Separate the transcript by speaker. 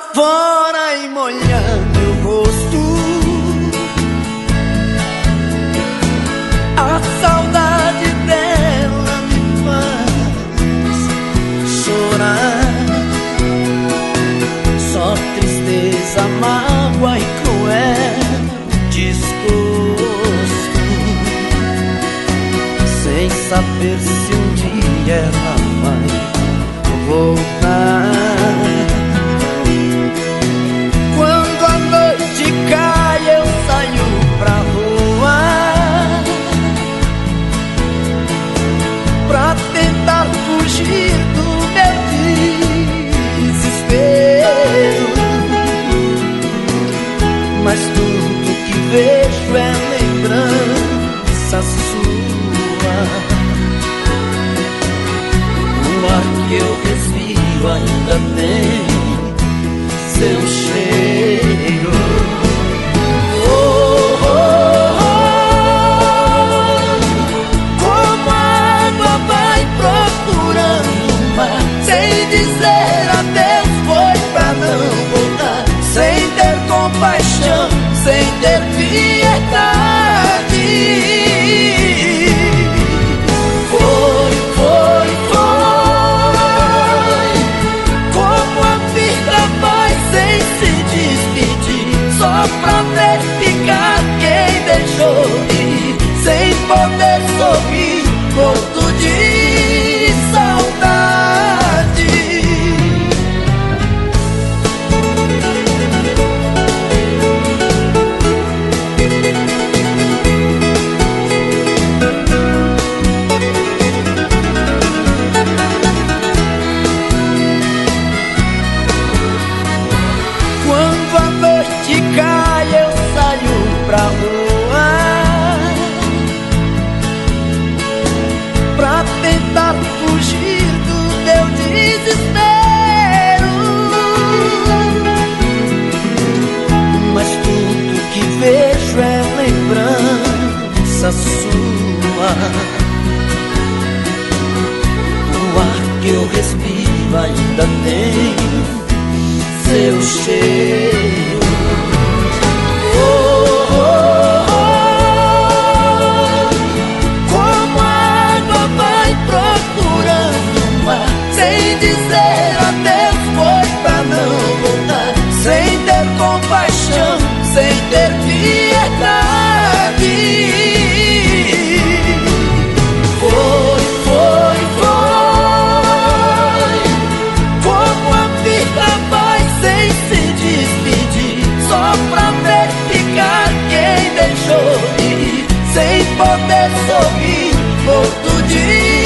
Speaker 1: fora e molha meu rosto. A saudade dela me faz chorar. Só tristeza, mágoa e cruel desgosto. Sem saber se um dia ela vai voltar. Que eu respiro ainda tem seu cheiro. Oh, oh, oh, Como a água vai procurando o mar, sem dizer adeus, foi pra não voltar, sem ter compaixão, sem ter sua. O ar que eu respiro ainda tem seu cheiro. Oh, oh, oh, Como a água vai procurando o mar sem dizer adeus, foi pra não voltar, sem ter compaixão, sem ter poder sorrir outro dia.